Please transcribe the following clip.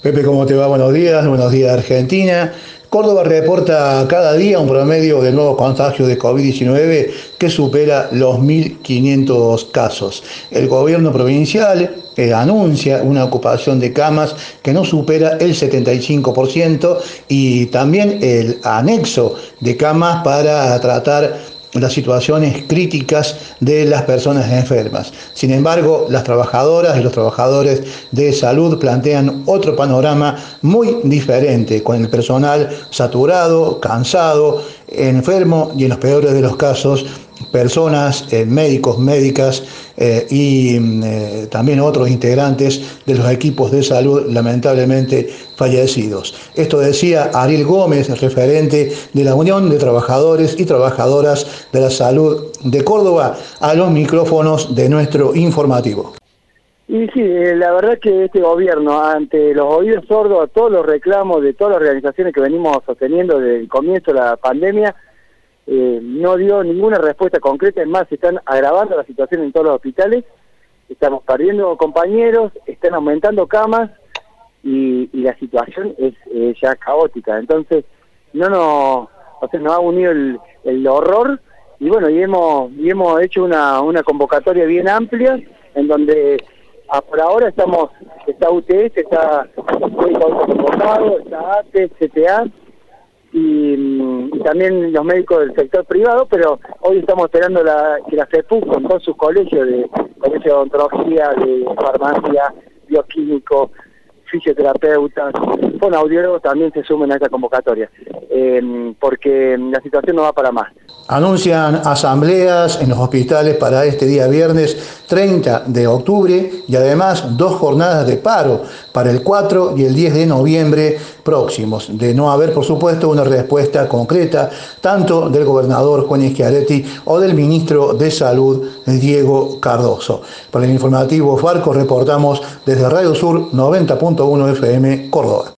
Pepe, ¿cómo te va? Buenos días, buenos días Argentina. Córdoba reporta cada día un promedio de nuevos contagios de COVID-19 que supera los 1.500 casos. El gobierno provincial eh, anuncia una ocupación de camas que no supera el 75% y también el anexo de camas para tratar las situaciones críticas de las personas enfermas. Sin embargo, las trabajadoras y los trabajadores de salud plantean otro panorama muy diferente, con el personal saturado, cansado, enfermo y en los peores de los casos personas, eh, médicos, médicas eh, y mm, eh, también otros integrantes de los equipos de salud lamentablemente fallecidos. Esto decía Ariel Gómez, referente de la Unión de Trabajadores y Trabajadoras de la Salud de Córdoba, a los micrófonos de nuestro informativo. Y sí, la verdad que este gobierno, ante los oídos sordos a todos los reclamos de todas las organizaciones que venimos sosteniendo desde el comienzo de la pandemia, eh, no dio ninguna respuesta concreta, es más, se están agravando la situación en todos los hospitales, estamos perdiendo compañeros, están aumentando camas y, la situación es ya caótica. Entonces, no nos, o nos ha unido el, horror y bueno, y hemos, y hemos hecho una, una convocatoria bien amplia en donde por ahora estamos, está UTS, está convocado, está ATE, CTA, y, también los médicos del sector privado, pero hoy estamos esperando la, que la FEPU con todos sus colegios de colegio de odontología, de farmacia, bioquímico, fisioterapeutas, con audiólogos también se sumen a esta convocatoria, eh, porque la situación no va para más. Anuncian asambleas en los hospitales para este día viernes 30 de octubre y además dos jornadas de paro para el 4 y el 10 de noviembre próximos. De no haber, por supuesto, una respuesta concreta tanto del gobernador Juan Schiaretti o del ministro de Salud Diego Cardoso. Para el informativo Farco reportamos desde Radio Sur 90.1 FM Córdoba.